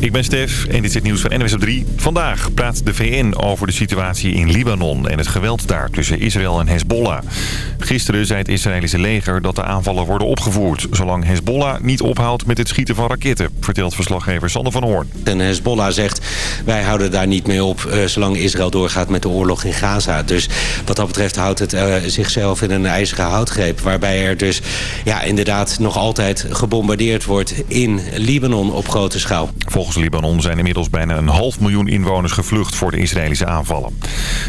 ik ben Stef en dit is het nieuws van NWS op 3. Vandaag praat de VN over de situatie in Libanon en het geweld daar tussen Israël en Hezbollah. Gisteren zei het Israëlische leger dat de aanvallen worden opgevoerd... zolang Hezbollah niet ophoudt met het schieten van raketten, vertelt verslaggever Sander van Hoorn. En Hezbollah zegt, wij houden daar niet mee op uh, zolang Israël doorgaat met de oorlog in Gaza. Dus wat dat betreft houdt het uh, zichzelf in een ijzeren houtgreep... waarbij er dus ja, inderdaad nog altijd gebombardeerd wordt in Libanon op grote schaal. Volgens Libanon zijn inmiddels bijna een half miljoen inwoners gevlucht voor de Israëlische aanvallen.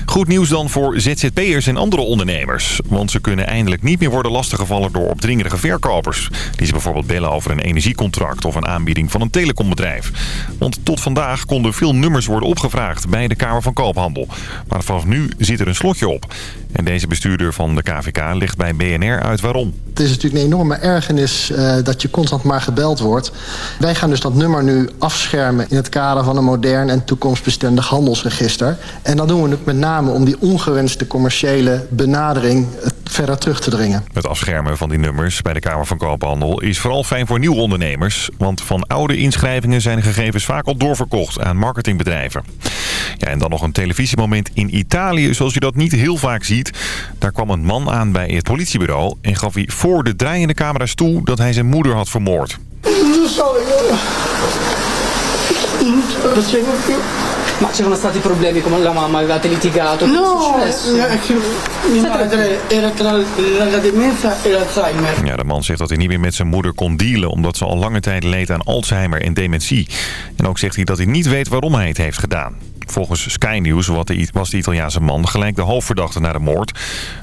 Goed nieuws dan voor ZZP'ers en andere ondernemers. Want ze kunnen eindelijk niet meer worden lastiggevallen door opdringerige verkopers. Die ze bijvoorbeeld bellen over een energiecontract of een aanbieding van een telecombedrijf. Want tot vandaag konden veel nummers worden opgevraagd bij de Kamer van Koophandel. Maar vanaf nu zit er een slotje op. En deze bestuurder van de KVK legt bij BNR uit waarom. Het is natuurlijk een enorme ergernis uh, dat je constant maar gebeld wordt. Wij gaan dus dat nummer nu afschermen in het kader van een modern en toekomstbestendig handelsregister. En dat doen we met name om die ongewenste commerciële benadering verder terug te dringen. Het afschermen van die nummers bij de Kamer van Koophandel is vooral fijn voor nieuwe ondernemers. Want van oude inschrijvingen zijn de gegevens vaak al doorverkocht aan marketingbedrijven. Ja, en dan nog een televisiemoment in Italië, zoals je dat niet heel vaak ziet. Daar kwam een man aan bij het politiebureau en gaf hij voor de draaiende camera's toe dat hij zijn moeder had vermoord. Ma c'erano stati problemi come la mamma avevate litigato? No, mia madre era tra la demenza e l'Alzheimer. Ja, de man zegt dat hij niet meer met zijn moeder kon dealen... omdat ze al lange tijd leed aan Alzheimer en dementie. En ook zegt hij dat hij niet weet waarom hij het heeft gedaan. Volgens Sky News was de Italiaanse man gelijk de hoofdverdachte naar de moord.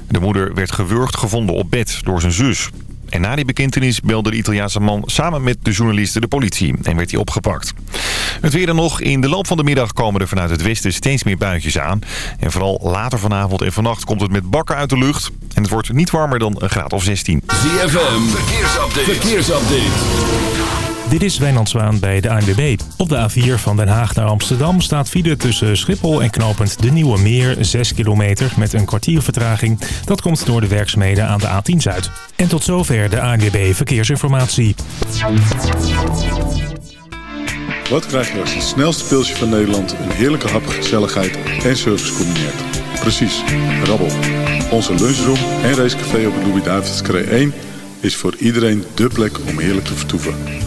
De moeder werd gewurgd gevonden op bed door zijn zus. En na die bekentenis belde de Italiaanse man samen met de journalisten de politie en werd hij opgepakt. Het weer dan nog. In de loop van de middag komen er vanuit het westen steeds meer buitjes aan. En vooral later vanavond en vannacht komt het met bakken uit de lucht. En het wordt niet warmer dan een graad of 16. ZFM, verkeersupdate. verkeersupdate. Dit is Wijnand Zwaan bij de ANWB. Op de A4 van Den Haag naar Amsterdam staat file tussen Schiphol en knooppunt De Nieuwe Meer 6 kilometer met een kwartier vertraging. Dat komt door de werkzaamheden aan de A10 Zuid. En tot zover de ANWB Verkeersinformatie. Wat krijg je als het snelste pilsje van Nederland een heerlijke hap, gezelligheid en service combineert? Precies, rabbel. Onze lunchroom en racecafé op de Louis-David's 1 is voor iedereen dé plek om heerlijk te vertoeven.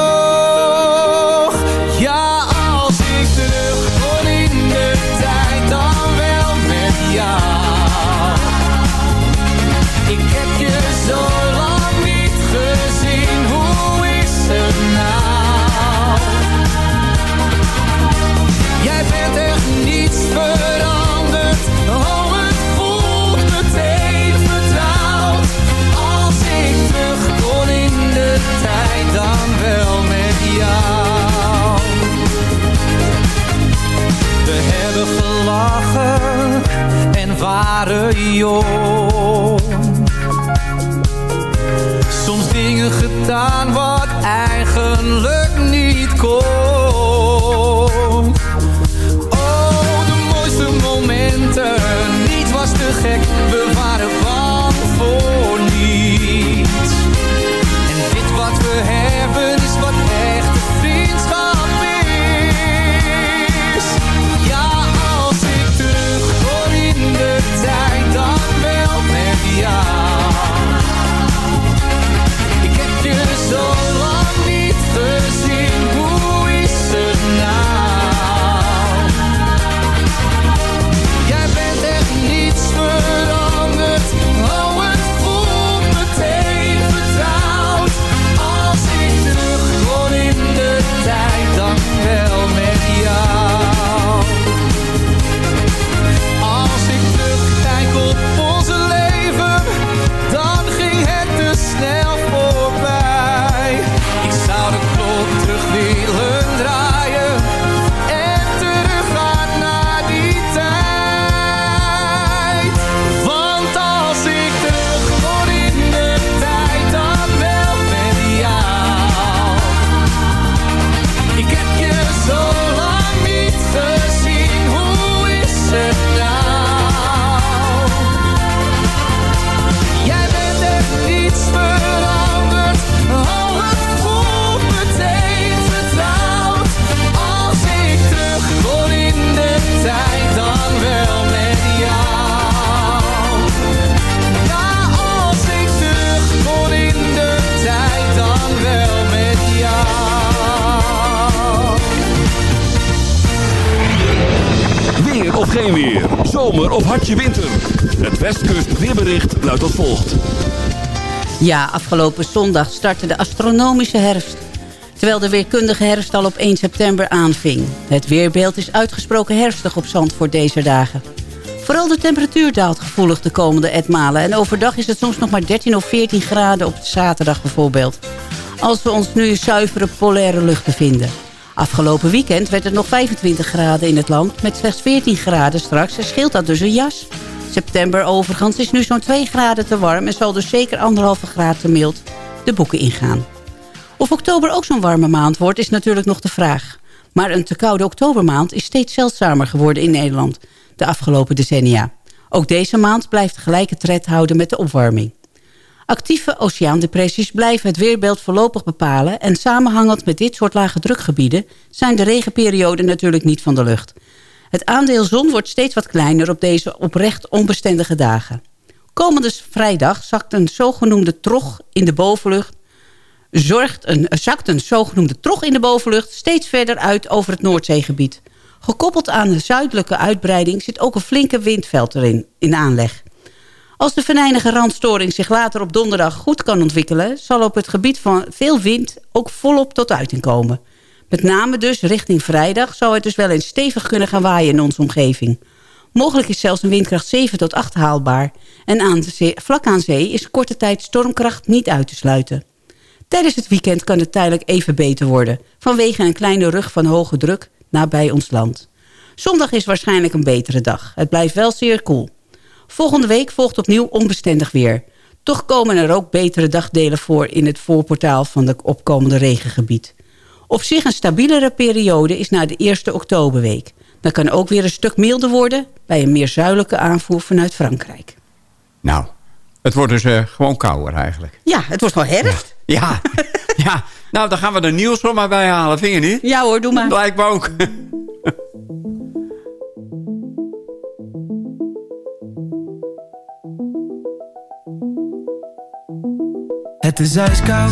dan wel met jou. We hebben gelachen en waren jong. Soms dingen gedaan wat eigenlijk niet kon. Oh, de mooiste momenten, niet was te gek, we Ja, afgelopen zondag startte de astronomische herfst. Terwijl de weerkundige herfst al op 1 september aanving. Het weerbeeld is uitgesproken herfstig op Zandvoort deze dagen. Vooral de temperatuur daalt gevoelig de komende etmalen. En overdag is het soms nog maar 13 of 14 graden op zaterdag bijvoorbeeld. Als we ons nu in zuivere polaire lucht bevinden. Afgelopen weekend werd het nog 25 graden in het land. Met slechts 14 graden straks en scheelt dat dus een jas. September overigens is nu zo'n 2 graden te warm... en zal dus zeker anderhalve graad te mild de boeken ingaan. Of oktober ook zo'n warme maand wordt, is natuurlijk nog de vraag. Maar een te koude oktobermaand is steeds zeldzamer geworden in Nederland... de afgelopen decennia. Ook deze maand blijft gelijke tred houden met de opwarming. Actieve oceaandepressies blijven het weerbeeld voorlopig bepalen... en samenhangend met dit soort lage drukgebieden... zijn de regenperioden natuurlijk niet van de lucht. Het aandeel zon wordt steeds wat kleiner op deze oprecht onbestendige dagen. Komende vrijdag zakt een zogenoemde trog in de bovenlucht... Zorgt een, zakt een zogenoemde trog in de bovenlucht steeds verder uit over het Noordzeegebied. Gekoppeld aan de zuidelijke uitbreiding zit ook een flinke windveld erin in aanleg. Als de venijnige randstoring zich later op donderdag goed kan ontwikkelen... zal op het gebied van veel wind ook volop tot uiting komen. Met name dus richting vrijdag zou het dus wel eens stevig kunnen gaan waaien in onze omgeving. Mogelijk is zelfs een windkracht 7 tot 8 haalbaar. En aan de zee, vlak aan zee is korte tijd stormkracht niet uit te sluiten. Tijdens het weekend kan het tijdelijk even beter worden... vanwege een kleine rug van hoge druk nabij ons land. Zondag is waarschijnlijk een betere dag. Het blijft wel zeer koel. Volgende week volgt opnieuw onbestendig weer. Toch komen er ook betere dagdelen voor in het voorportaal van het opkomende regengebied. Op zich een stabielere periode is na de eerste oktoberweek. Dan kan ook weer een stuk milder worden bij een meer zuidelijke aanvoer vanuit Frankrijk. Nou, het wordt dus eh, gewoon kouder eigenlijk. Ja, het wordt wel herfst. Ja, ja. Nou, dan gaan we de nieuws er maar bij halen, vind je niet? Ja hoor, doe maar. Me ook. Het is ijskoud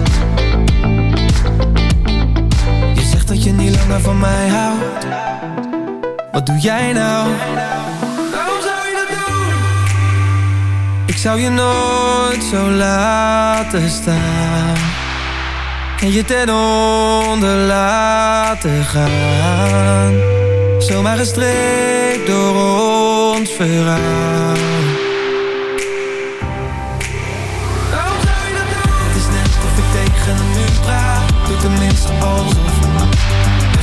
Langer van mij houdt Wat doe jij nou? Waarom zou je dat doen? Ik zou je nooit zo laten staan En je ten onder laten gaan Zomaar gestreekt door ons verhaal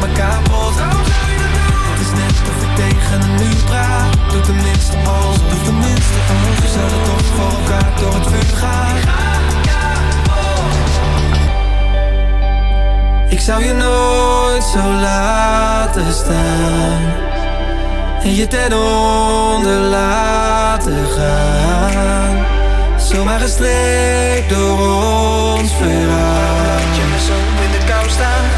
maakt me kapot. Het is net of ik tegen een muur praat. Doe tenminste alsof Doe tenminste alsof We zouden toch voor elkaar door het vuur gaan. Ik zou je nooit zo laten staan. En je ten onder laten gaan. Zomaar gestreekt door ons verhaal. Laat je me zo in de kou staan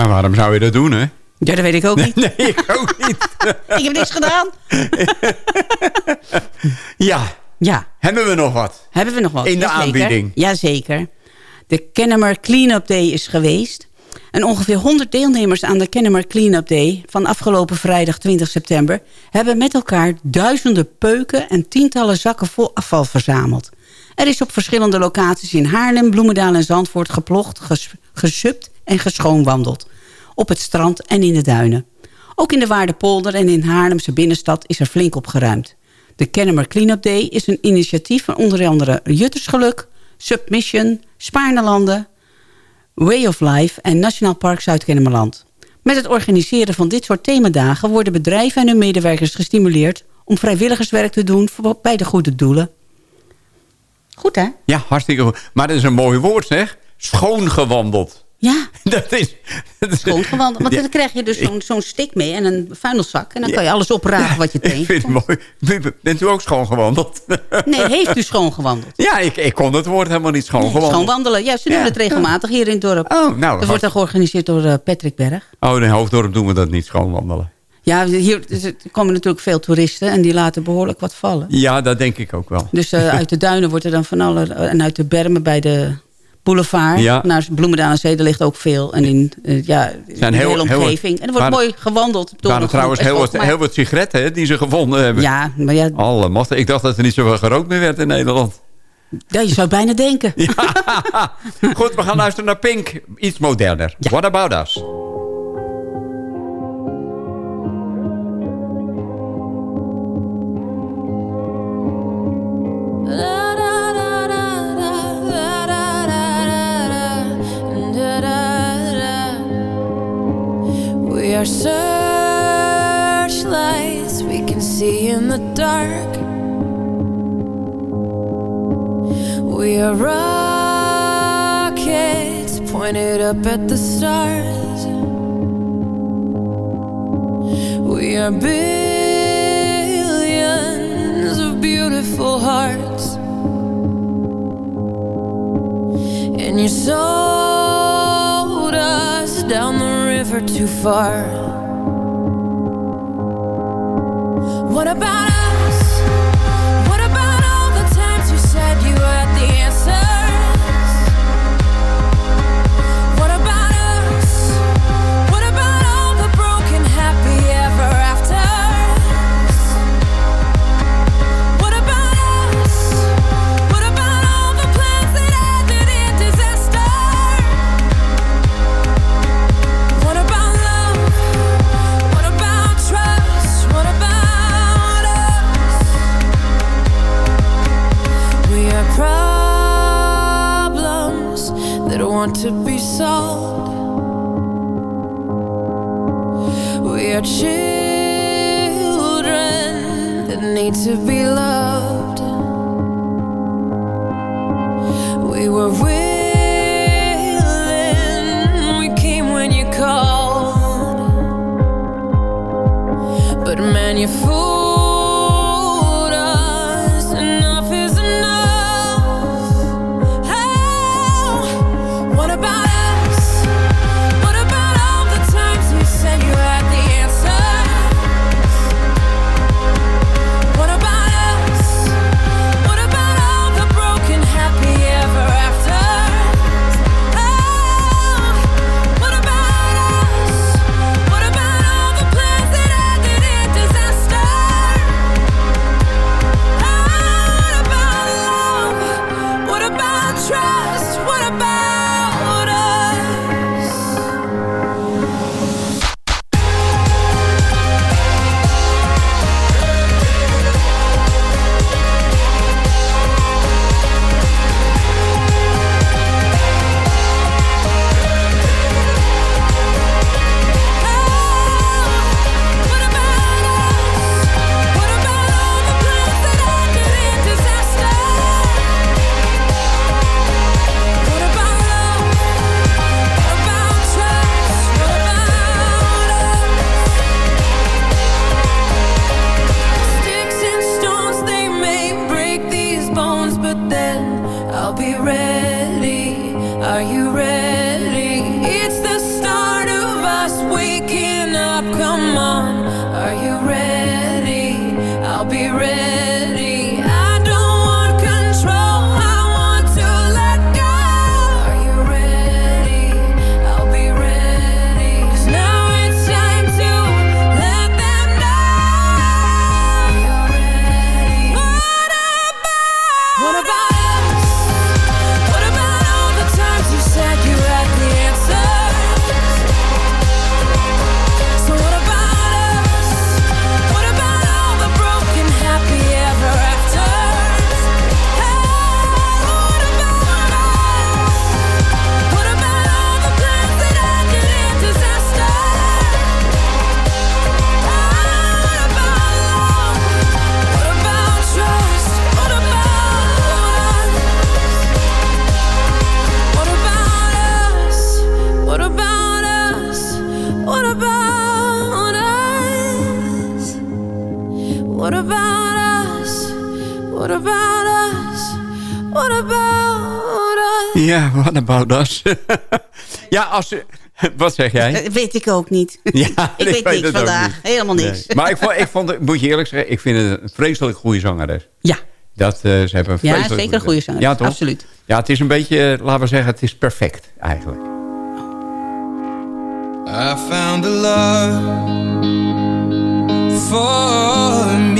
Ja, waarom zou je dat doen, hè? Ja, dat weet ik ook niet. Nee, ik ook niet. ik heb niks gedaan. Ja. Ja. Hebben we nog wat? Hebben we nog wat? In de Jazeker. aanbieding. Jazeker. De Kennemer Cleanup Day is geweest. En ongeveer 100 deelnemers aan de Kennemer Cleanup Day... van afgelopen vrijdag 20 september... hebben met elkaar duizenden peuken en tientallen zakken vol afval verzameld. Er is op verschillende locaties in Haarlem, Bloemendaal en Zandvoort... geplocht, ges gesupt en geschoonwandeld. Op het strand en in de duinen. Ook in de Waardepolder en in Haarlemse binnenstad is er flink opgeruimd. De Kennemer Cleanup Day is een initiatief van onder andere Juttersgeluk... Submission, Spaarnelanden, Way of Life en Nationaal Park Zuid-Kennemerland. Met het organiseren van dit soort themadagen worden bedrijven en hun medewerkers gestimuleerd om vrijwilligerswerk te doen bij de goede doelen. Goed hè? Ja, hartstikke goed. Maar dat is een mooi woord, zeg. Schoongewandeld. Ja. Dat is... Dat is Schoongewandeld. Want Ja. dan krijg je dus zo'n zo'n stick mee en een vuilniszak. En dan kan je alles oprapen wat je Ik vind tegenkomt. het mooi. Bent u ook schoongewandeld? Nee, heeft u schoongewandeld? Ja, ik, ik kon het woord helemaal niet schoongewandeld. Schoonwandelen. Ja, ze doen Ja. het regelmatig hier in het dorp. Oh, nou. Dat wordt dan georganiseerd door eh, Patrick Berg. Oh, in Hoofddorp doen we dat niet, schoonwandelen. Ja, hier dus komen natuurlijk veel toeristen en die laten behoorlijk wat vallen. Ja, dat denk ik ook wel. Dus eh, uit de duinen wordt er dan van alle... En uit de bermen bij de boulevard. Ja. Naar Bloemendaal en ligt ook veel. En in, eh, ja, Zijn de heel- hele heel omgeving. en er wordt waren- mooi gewandeld. Er door waren trouwens heel wat, heel wat sigaretten hè, die ze gevonden hebben. Ja, maar ja. Ik dacht dat er niet zoveel gerookt meer werd in Nederland. ja, je zou bijna denken. Goed, we gaan luisteren naar Pink. Iets moderner. What About Us? Are searchlights we can see in the dark. We are rockets pointed up at the stars. We are billions of beautiful hearts. And you sold too far. What about? want to be sold. We are children that need to be loved. Ja, wat about dat? ja, als... Wat zeg jij? Weet ik ook niet. Ja, ik weet, niks vandaag. Helemaal niks. Maar ik vond, ik vond, moet je eerlijk zeggen, ik vind het een vreselijk goede zangeres. Ja. Dat, eh, ze hebben een ja, zeker een goede zangeres. Ja. Absoluut. Ja, het is een beetje, eh, laten we zeggen, het is perfect eigenlijk. I found a love for me.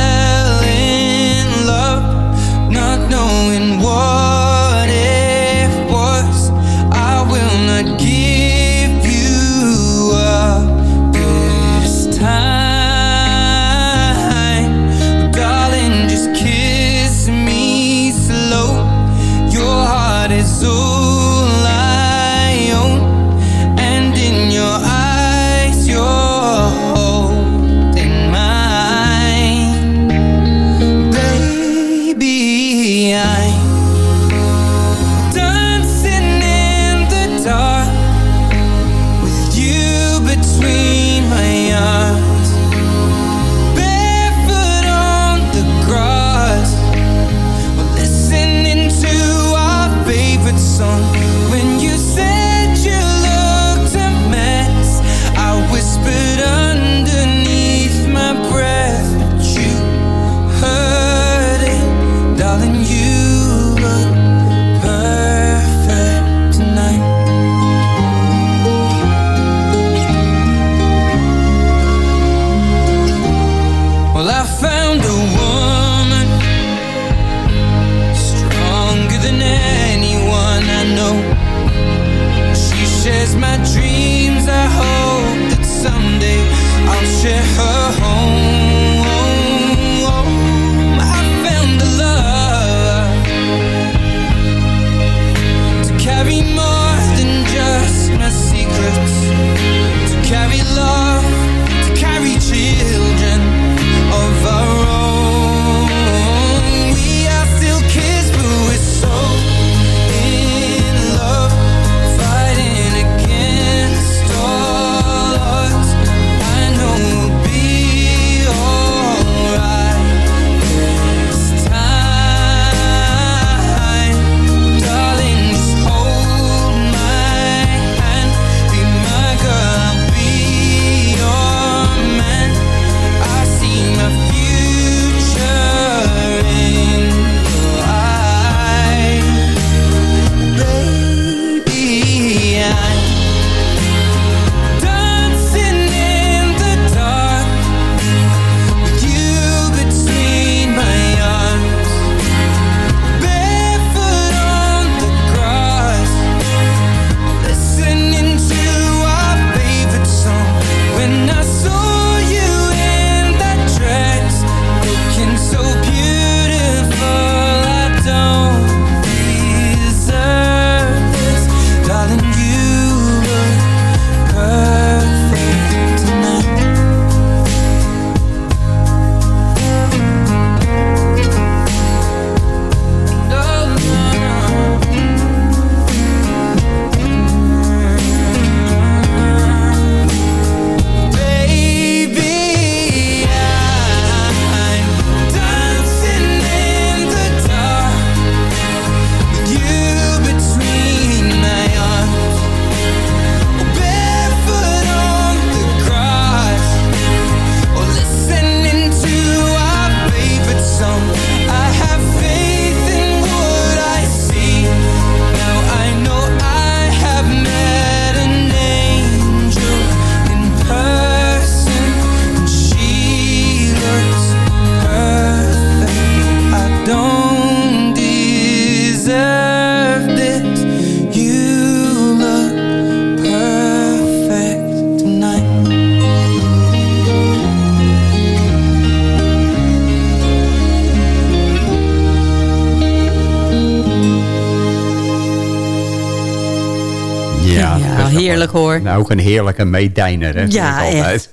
ook een heerlijke meedijner, hè? Ja, altijd.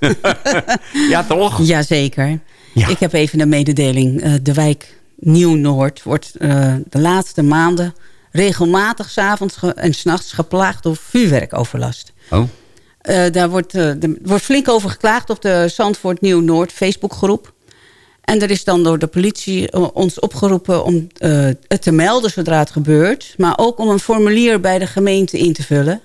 ja, toch? Jazeker. Ik heb even een mededeling. Eh, de wijk Nieuw-Noord wordt eh, de laatste maanden regelmatig s'avonds en s'nachts geplaagd door vuurwerkoverlast. Oh. Eh, daar wordt, er wordt flink over geklaagd op de Zandvoort Nieuw-Noord Facebookgroep. En er is dan door de politie ons opgeroepen om het te melden zodra het gebeurt. Maar ook om een formulier bij de gemeente in te vullen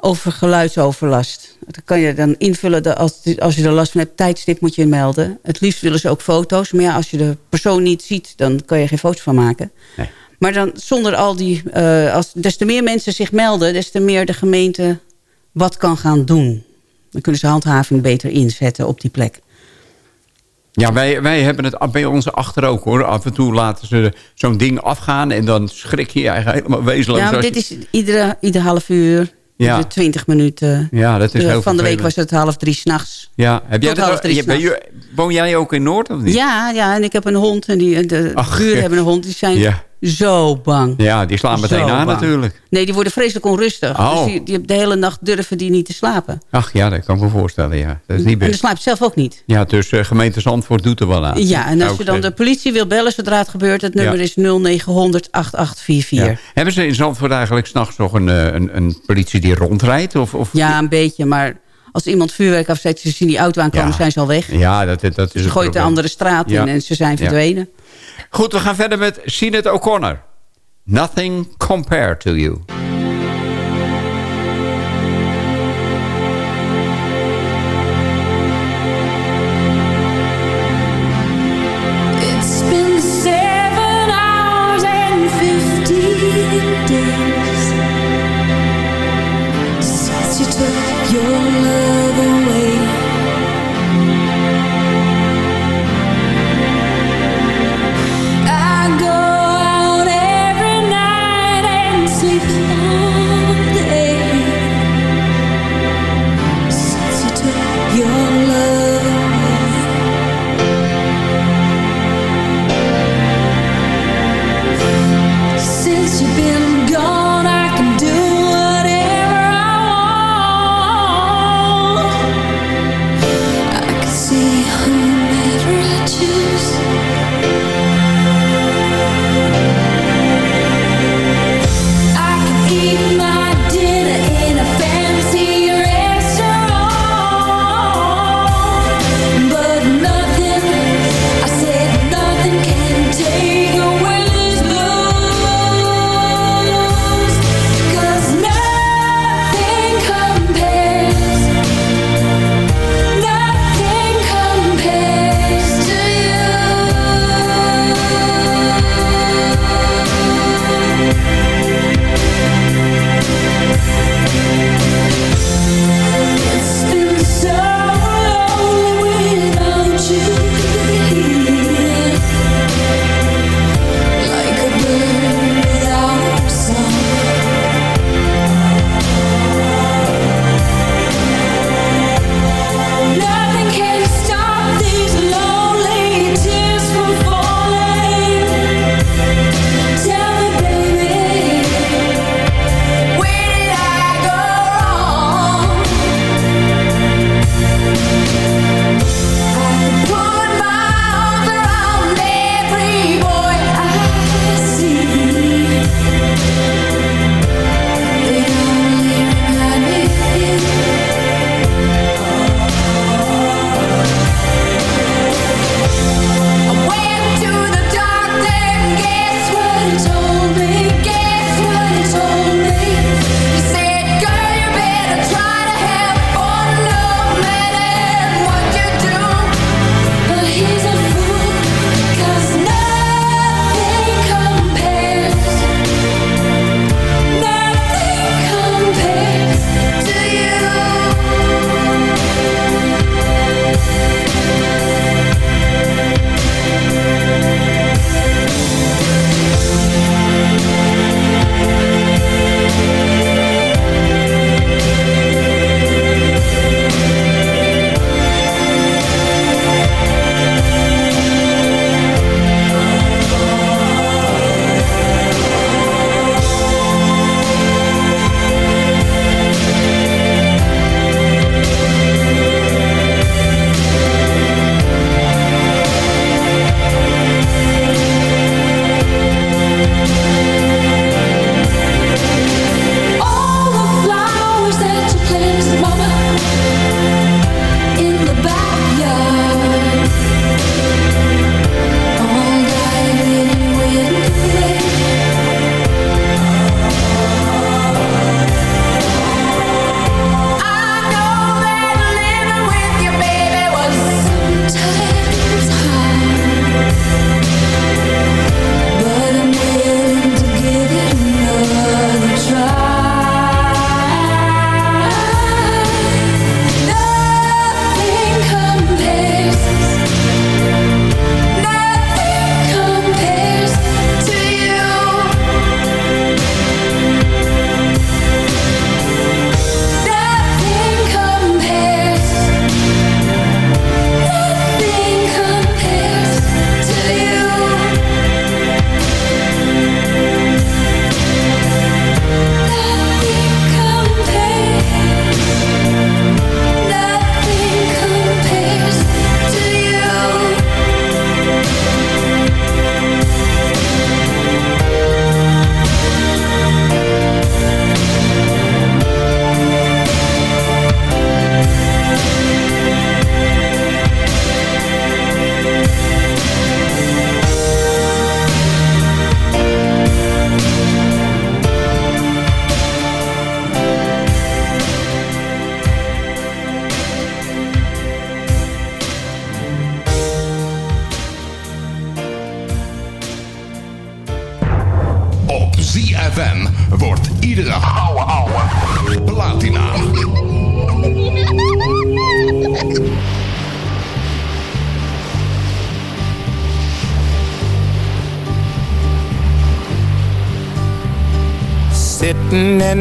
over geluidsoverlast. Dat kan je dan invullen dat als, als je er last van hebt. Tijdstip moet je melden. Het liefst willen ze ook foto's. Maar ja, als je de persoon niet ziet, dan kan je geen foto's van maken. Nee. Maar dan zonder al die... eh, als, des te meer mensen zich melden, des te meer de gemeente wat kan gaan doen. Dan kunnen ze handhaving beter inzetten op die plek. Ja, wij, wij hebben het bij onze achter ook, hoor. Af en toe laten ze zo'n ding afgaan... en dan schrik je je eigenlijk helemaal wezenloos. Ja, dit je- is iedere, ieder half uur, Ja. iedere twintig minuten. Ja, dat is Eh, heel Van de week was het half drie s'nachts. Ja, heb jij Tot dat, half drie s'nachts. woon jij ook in Noord of niet? Ja, ja, en ik heb een hond en die, de Ach, buren hebben een hond. Die zijn Ja. Zo bang. Ja, die slaan meteen Zo aan bang. natuurlijk. Nee, die worden vreselijk onrustig. Oh. Dus die, die de hele nacht durven die niet te slapen. Ach ja, dat kan ik me voorstellen, ja. Dat is niet En best. slaapt zelf ook niet. Ja, dus eh, gemeente Zandvoort doet er wel aan. Ja, en als je dan de politie wil bellen zodra het gebeurt... het nummer Ja. is 0900 8844. Ja. Hebben ze in Zandvoort eigenlijk s'nachts nog een, eh, een, een politie die rondrijdt? Of, of... Ja, een beetje, maar als iemand vuurwerk afzet... ze zien die auto aankomen, Ja. zijn ze al weg. Ja, dat, dat is Ze gooit de andere straat Ja. in en ze zijn Ja. verdwenen. Goed, we gaan verder met Sinead O'Connor. Nothing compared to you.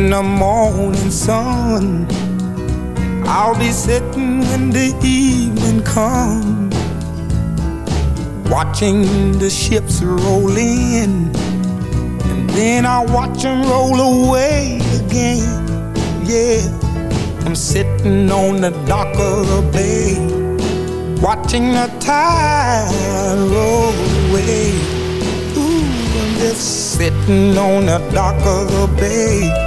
In the morning sun. I'll be sitting when the evening comes. Watching the ships roll in. And then I'll watch them roll away again. Yeah. I'm sitting on the dock of the bay. Watching the tide roll away. Ooh, I'm just sitting on the dock of the bay,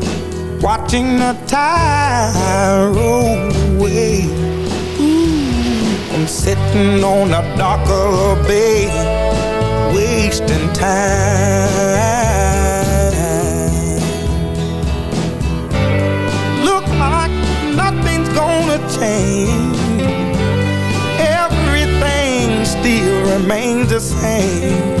watching the tide roll away. Ooh, I'm sitting on the dock of the bay, wasting time. Look like nothing's gonna change. Everything still remains the same.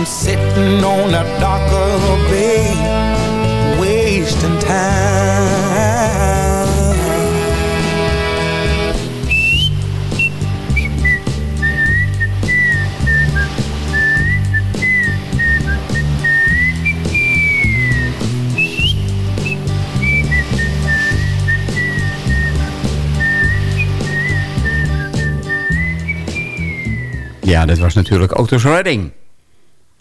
I'm sitting on a bay, wasting time. Ja, dat was natuurlijk Otis Redding.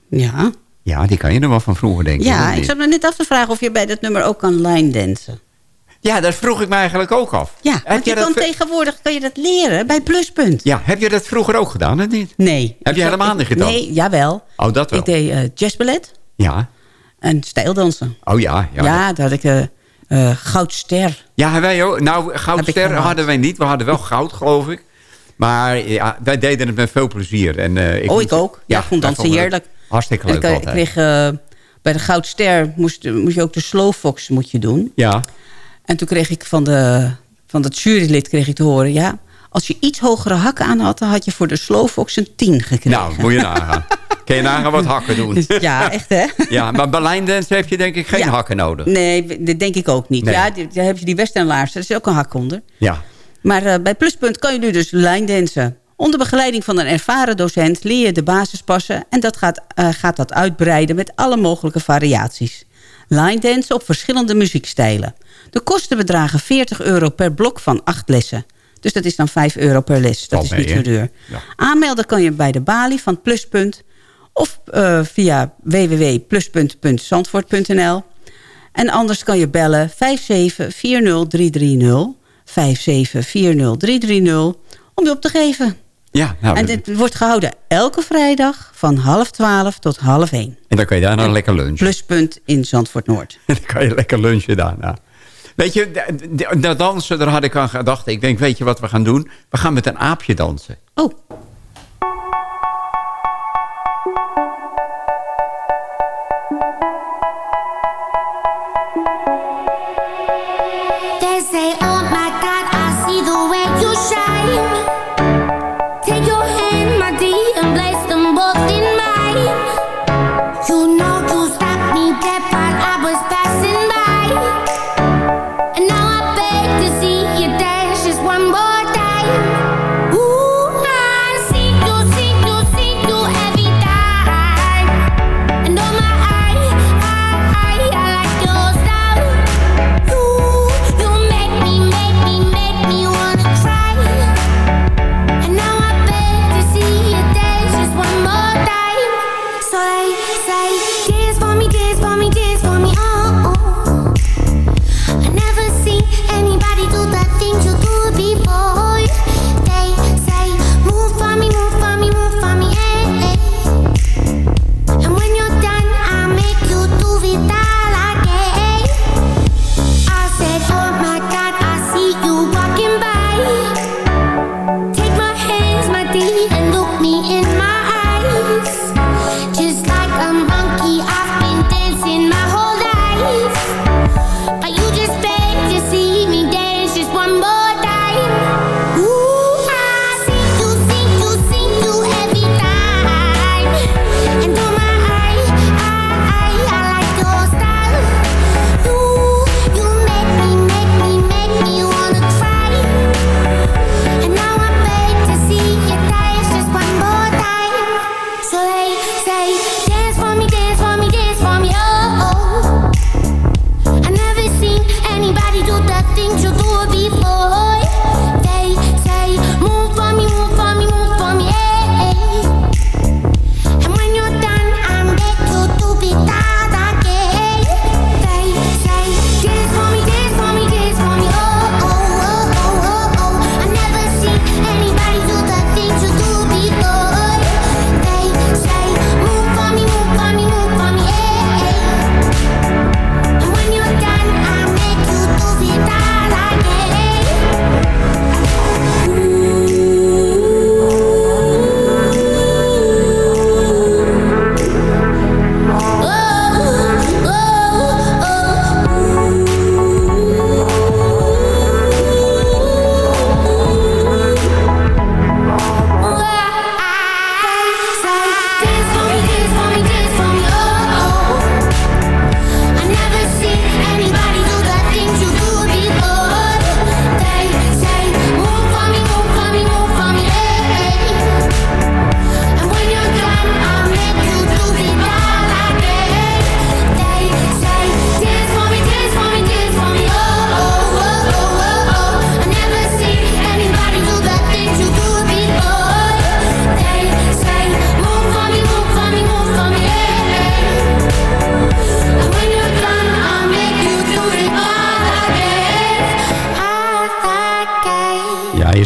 Ja. Ja, die kan je er wel van vroeger denken. Ja, ik zat me net af te vragen of je bij dat nummer ook kan line dansen. Ja, dat vroeg ik me eigenlijk ook af. Ja, want je kan dat- tegenwoordig kan je dat leren bij Pluspunt. Ja, heb je dat vroeger ook gedaan, of niet? Nee. Heb je Ik- helemaal niet gedaan? Nee, jawel. Oh, dat wel. Ik deed eh, jazzballet Ja. en stijldansen. Oh ja. Ja, Ja, daar had ik eh eh, goudster. ja wij ook. Nou, goudster hadden wij niet. We hadden wel goud, geloof ik. Maar ja, wij deden het met veel plezier. En, eh, oh, ik ook. Ja, ik vond dansen heerlijk. Hartstikke En leuk ik, altijd. kreeg eh, bij de goudster moest, moest je ook de slowfox moet je doen. Ja. En toen kreeg ik van, de, van dat jurylid kreeg ik te horen... ja, als je iets hogere hakken aan had... dan had je voor de slowfox een 10 gekregen. Nou, moet je nagaan. Kun je nagaan wat hakken doen. Ja, echt hè? Ja, maar bij lijndance heb je denk ik geen Ja. hakken nodig. Nee, dat denk ik ook niet. Nee. Ja, daar heb je die westernlaars, daar is ook een hak onder. Ja. Maar eh, bij Pluspunt kan je nu dus lijndansen. Onder begeleiding van een ervaren docent leer je de basispassen... en dat gaat, eh, gaat dat uitbreiden met alle mogelijke variaties. Line dance op verschillende muziekstijlen. De kosten bedragen 40 euro per blok van 8 lessen. Dus dat is dan 5 euro per les. Dat is mee, niet zo duur. Ja. Aanmelden kan je bij de balie van Pluspunt... of eh, via www.pluspunt.zandvoort.nl. En anders kan je bellen 5740330... 5740330 om je op te geven. Ja, nou, en dit wordt gehouden elke vrijdag van half twaalf tot half één. en dan kan je daarna lekker lunchen. Pluspunt in Zandvoort Noord. dan kan je lekker lunchen daarna. Weet je, dat dansen, daar had ik aan gedacht. Ik denk, weet je wat we gaan doen? We gaan met een aapje dansen. Oh.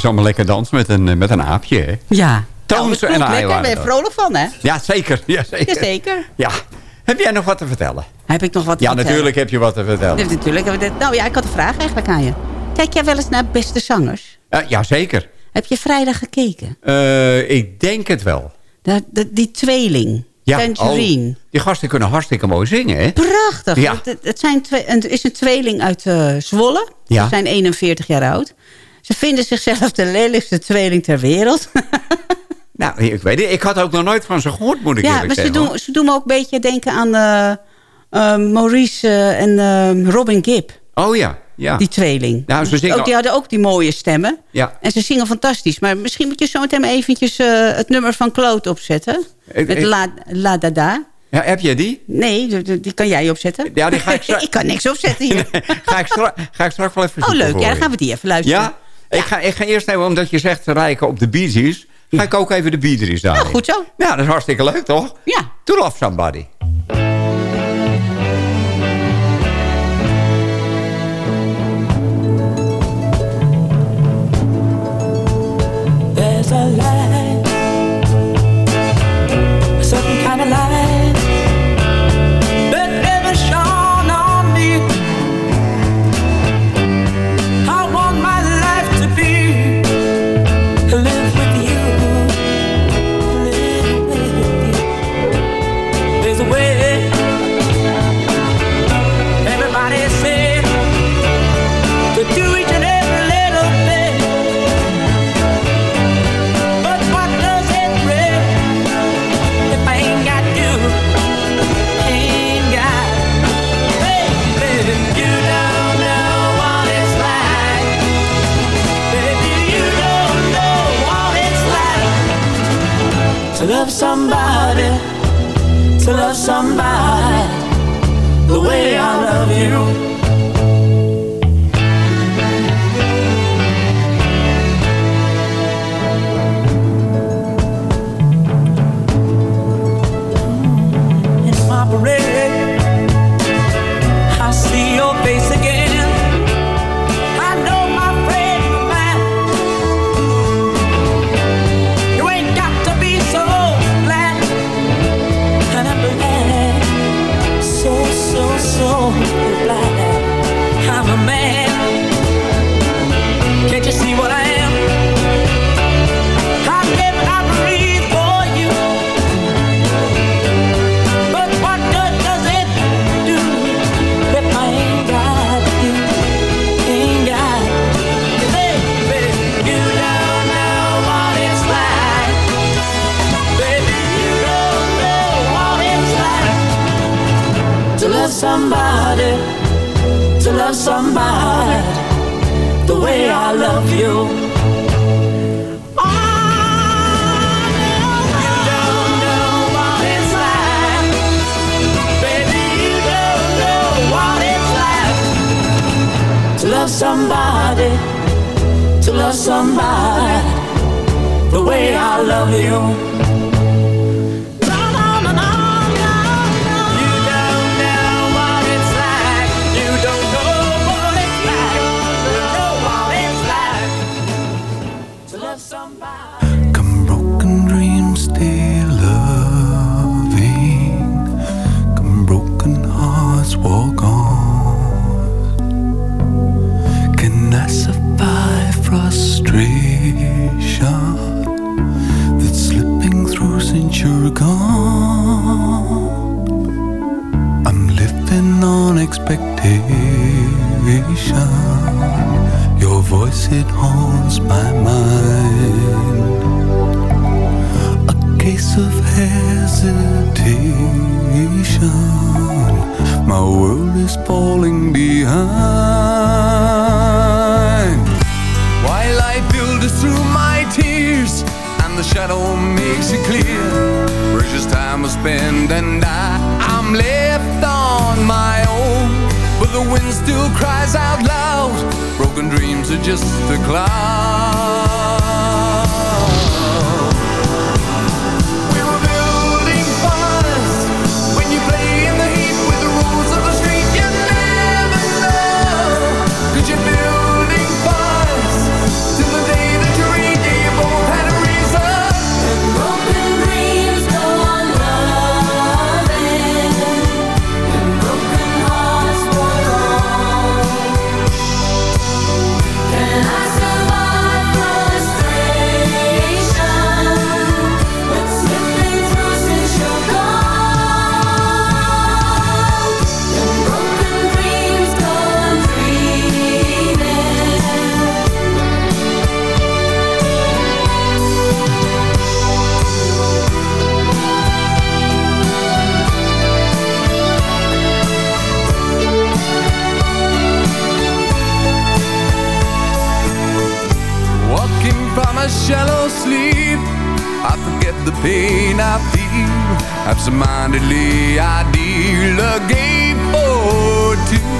Is allemaal lekker dansen met een, eh, met een aapje, hè? Ja. Toons nou, en lekker, Ayla. ben je vrolijk van, hè? Ja, zeker. Ja, zeker. Jazeker. Ja. Heb jij nog wat te vertellen? Heb ik nog wat te Ja, vertellen? natuurlijk heb je wat te vertellen. Ja, natuurlijk. Nou ja, ik had een vraag eigenlijk aan je. Kijk jij wel eens naar Beste Zangers? Uh, ja, zeker. Heb je vrijdag gekeken? Uh, ik denk het wel. De, de, die tweeling. Ja, Tangerine. Oh, die gasten kunnen hartstikke mooi zingen, hè? Prachtig. Ja. Het, het, zijn twee, het is een tweeling uit uh, Zwolle. Ja. Ze zijn 41 jaar oud. Ze vinden zichzelf de lelijkste tweeling ter wereld. nou, ik weet het. Ik had ook nog nooit van ze gehoord, moet ik ja, eerlijk maar zeggen. Ze doen, ze doen me ook een beetje denken aan uh, Maurice en Robin Gibb. Oh ja, ja. Die tweeling. Nou, ze zingen... ook, die hadden ook die mooie stemmen. Ja. En ze zingen fantastisch. Maar misschien moet je zo meteen eventjes het nummer van Claude opzetten. Ik, Met ik... La, La Dada. Ja, heb jij die? Nee, die, die kan jij opzetten. Ja, die ga ik straks... ik kan niks opzetten hier. nee, ga, ik straks, ga ik straks wel even Oh, leuk. Ja, dan gaan we die even luisteren. Ja? Ja? Ik, ga, ik ga eerst even, omdat je zegt rijken op de Bee ga ik ook even de Bee Gees daar. Nou, goed zo. Ja, dat is hartstikke leuk, toch? Ja. To love somebody. There's a light, love somebody the way I love you. A of hesitation. My world is falling behind. While I build it through my tears, and the shadow makes it clear. Precious time I spend, and I, I'm left on my own. But the wind still cries out loud. Broken dreams are just a cloud. a shallow sleep. I forget the pain I feel. Absentmindedly I deal a game or two.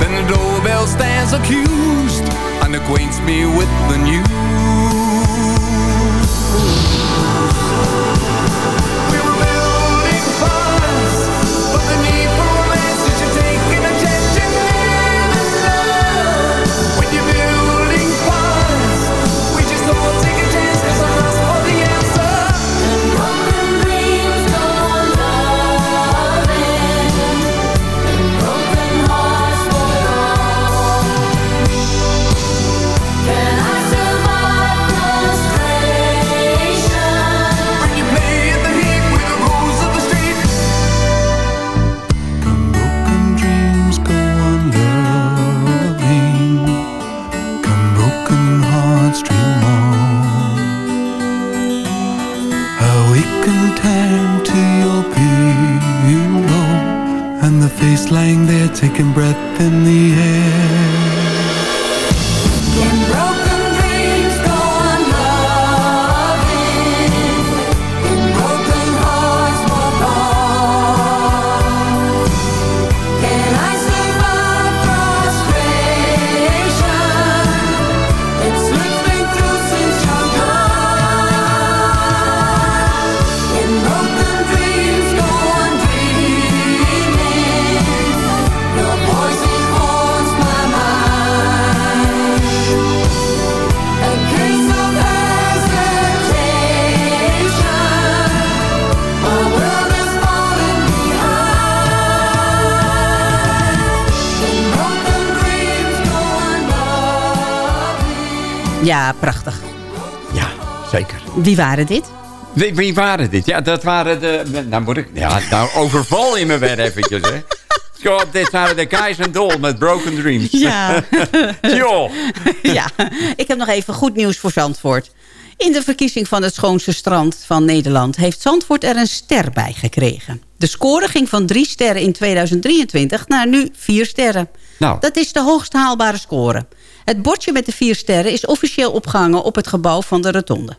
Then the doorbell stands accused And acquaints me with the news. Wie waren dit? Wie, wie waren dit? Ja, dat waren de... Nou moet ik... Ja, nou overval je me weer eventjes, hè. God, dit waren de Guys and Doll met Broken Dreams. Ja. Joh. ja, ik heb nog even goed nieuws voor Zandvoort. In de verkiezing van het schoonste strand van Nederland... heeft Zandvoort er een ster bij gekregen. De score ging van drie sterren in 2023 naar nu vier sterren. Nou. Dat is de hoogst haalbare score. Het bordje met de vier sterren is officieel opgehangen... op het gebouw van de rotonde.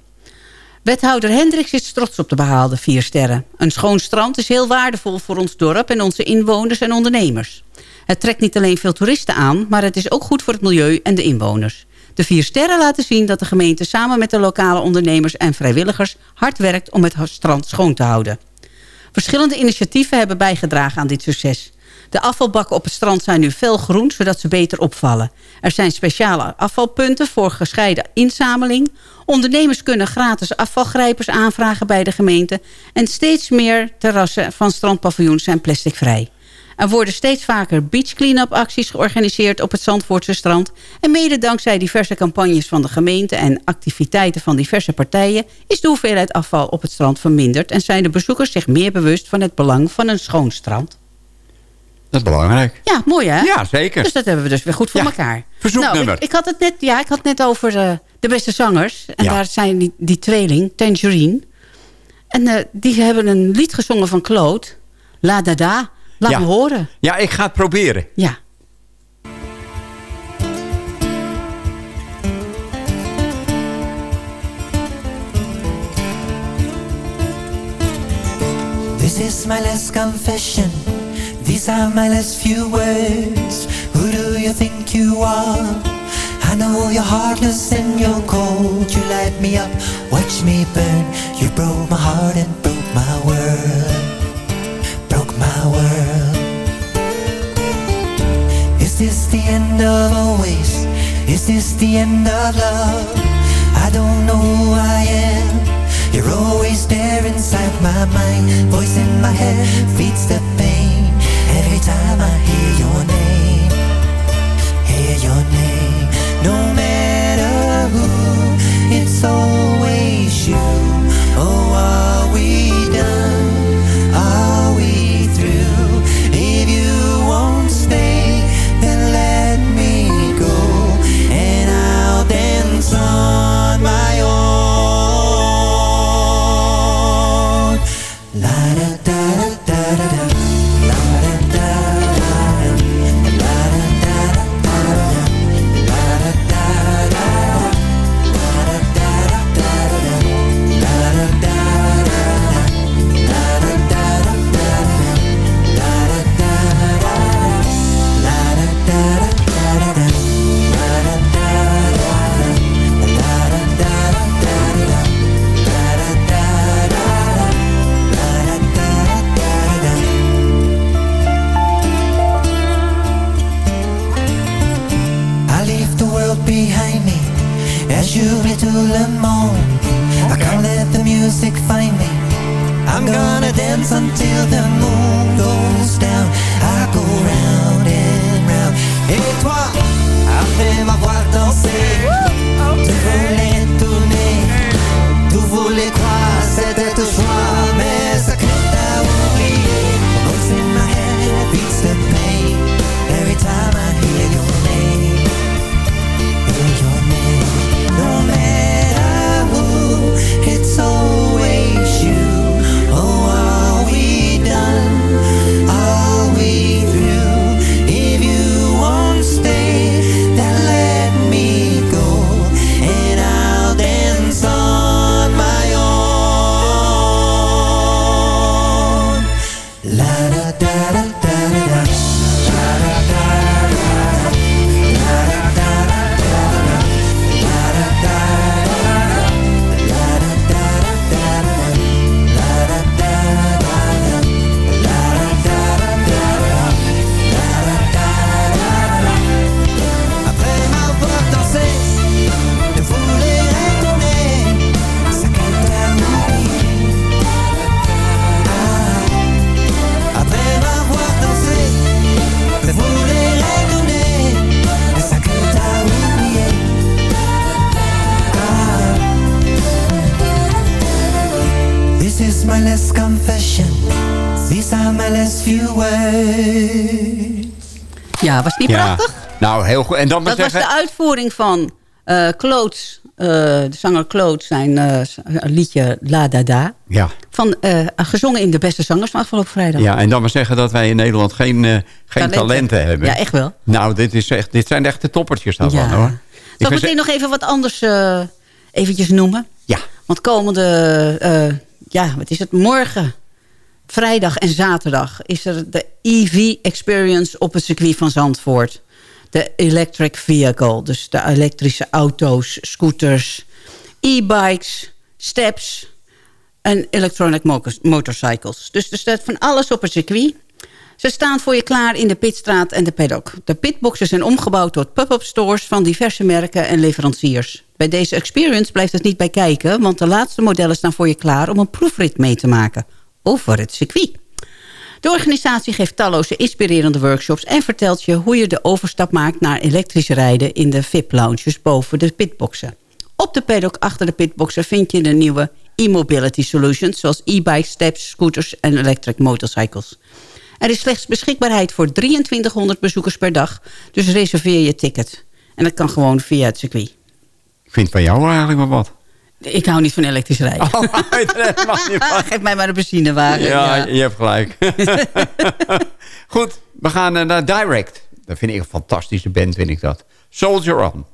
Wethouder Hendricks is trots op de behaalde vier sterren. Een schoon strand is heel waardevol voor ons dorp... en onze inwoners en ondernemers. Het trekt niet alleen veel toeristen aan... maar het is ook goed voor het milieu en de inwoners. De vier sterren laten zien dat de gemeente samen met de lokale ondernemers en vrijwilligers hard werkt om het strand schoon te houden. Verschillende initiatieven hebben bijgedragen aan dit succes. De afvalbakken op het strand zijn nu fel groen, zodat ze beter opvallen. Er zijn speciale afvalpunten voor gescheiden inzameling. Ondernemers kunnen gratis afvalgrijpers aanvragen bij de gemeente. En steeds meer terrassen van strandpaviljoens zijn plasticvrij. Er worden steeds vaker beach clean-up acties georganiseerd op het Zandvoortse strand. En mede dankzij diverse campagnes van de gemeente en activiteiten van diverse partijen... is de hoeveelheid afval op het strand verminderd... en zijn de bezoekers zich meer bewust van het belang van een schoon strand. Dat is belangrijk. Ja, mooi hè? Ja, zeker. Dus dat hebben we dus weer goed voor Ja. elkaar. Verzoeknummer. Nou, ik, ik had het net, ja, ik had het net over eh, de beste zangers. En Ja. daar zijn die, die tweeling, Tangerine. En eh, die hebben een lied gezongen van Claude. La Dada. Laat Ja. me horen. Ja, ik ga het proberen. Ja. This is my last confession. These are my last few words. Who do you think you are? I know you're heartless and you're cold. You light me up, watch me burn. You broke my heart and broke my world. Broke my world. Is this the end of always? Is this the end of love? I don't know who I am. You're always there inside my mind. Voice in my head feeds the pain. Time I hear your name, hear your name. No matter who, it's always you. Oh, are music find me. I'm gonna dance until the moon goes down. Heel goed. En dan Dat was zeggen... de uitvoering van Kloots, eh, de zanger Kloot, zijn eh, liedje La Da Da. Ja. Van, gezongen in de beste zangers van afgelopen vrijdag. ja, en dan maar zeggen dat wij in Nederland geen, geen talenten. Talenten. hebben. Ja, echt wel. Nou, dit, is echt, dit zijn echt de toppertjes daarvan, Ja. hoor. Zal ik vind meteen nog even wat anders eventjes noemen? Ja. Want komende, ja, wat is het, morgen, vrijdag en zaterdag... is er de EV Experience op het circuit van Zandvoort. De electric vehicle, dus de elektrische auto's, scooters, e-bikes, steps en electronic mo- motorcycles. Dus er staat van alles op het circuit. Ze staan voor je klaar in de pitstraat en de paddock. De pitboxen zijn omgebouwd tot pop-up stores van diverse merken en leveranciers. Bij deze experience blijft het niet bij kijken... want de laatste modellen staan voor je klaar om een proefrit mee te maken. Over het circuit. De organisatie geeft talloze inspirerende workshops... en vertelt je hoe je de overstap maakt naar elektrisch rijden... in de VIP-lounges boven de pitboxen. Op de paddock achter de pitboxen vind je de nieuwe e-mobility solutions... zoals e-bikes, steps, scooters en electric motorcycles. Er is slechts beschikbaarheid voor 2300 bezoekers per dag... dus reserveer je ticket. En dat kan gewoon via het circuit. Ik vind van jou eigenlijk wel wat. Ik hou niet van elektrisch rijden. Geef mij maar een benzinewagen. Ja, ja. je hebt gelijk. Goed, we gaan eh, naar Direct. Dat vind ik een fantastische band, vind ik dat. Soldier On.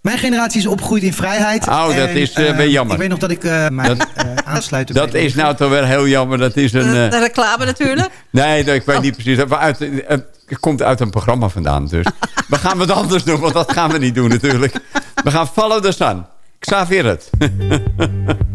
Mijn generatie is opgegroeid in vrijheid. Oh, dat En, is, eh, weer jammer. Ik weet nog dat ik eh mij Dat- eh, aansluiten Dat is nou toch wel heel jammer. Dat is een... eh, De reclame natuurlijk. nee, dat, ik weet niet precies. Uit, het komt uit een programma vandaan. Dus we gaan wat anders doen, want dat gaan we niet doen natuurlijk. We gaan Follow the Sun. Xavier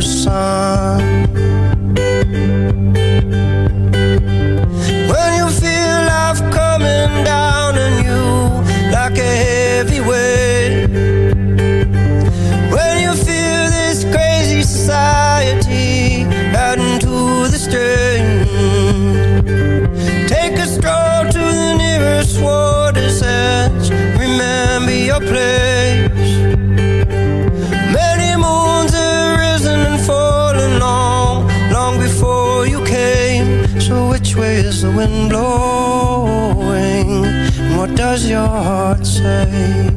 sun. What does your heart say?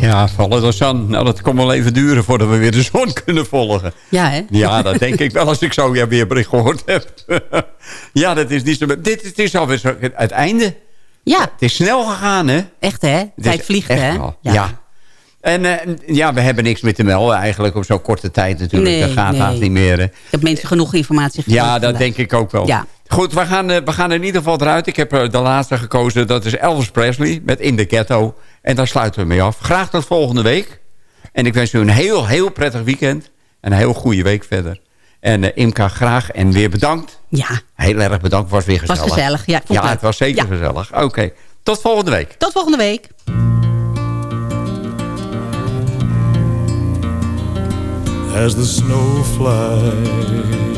Ja, vallen de zon. Nou, dat kon wel even duren voordat we weer de zon kunnen volgen. Ja, hè? Ja, dat denk ik wel als ik zo weer bericht gehoord heb. ja, dat is niet zo... Dit het is alweer zo, het einde. Ja. Het is snel gegaan, hè? Echt, hè? Tijd vliegt, echt hè? Ja. En eh, ja, we hebben niks meer te melden eigenlijk op zo'n korte tijd natuurlijk. Nee, dat gaat nee. haast niet meer. hè. Ik heb mensen genoeg informatie gegeven. Ja, dat vandaag. denk ik ook wel. Ja. Goed, we gaan, eh, we gaan er in ieder geval eruit. Ik heb eh, de laatste gekozen. Dat is Elvis Presley met In the Ghetto. En daar sluiten we mee af. Graag tot volgende week. En ik wens u een heel, heel prettig weekend. En een heel goede week verder. En eh, Imka, graag en weer bedankt. Ja. Heel erg bedankt. Was weer Was gezellig. gezellig, ja, het Ja, leuk. het was zeker Ja. gezellig. Oké, tot volgende week. Tot volgende week. as the snow flies.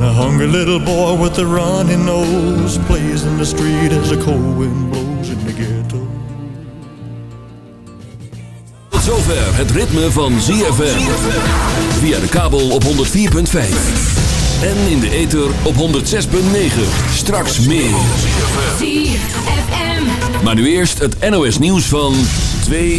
And a hungry little boy with a runny nose plays in the street as a cold wind blows in the ghetto. Tot zover het ritme van ZFM. Via de kabel op 104.5. En in de ether op 106.9. Straks meer. ZFM. Maar nu eerst het NOS nieuws van 2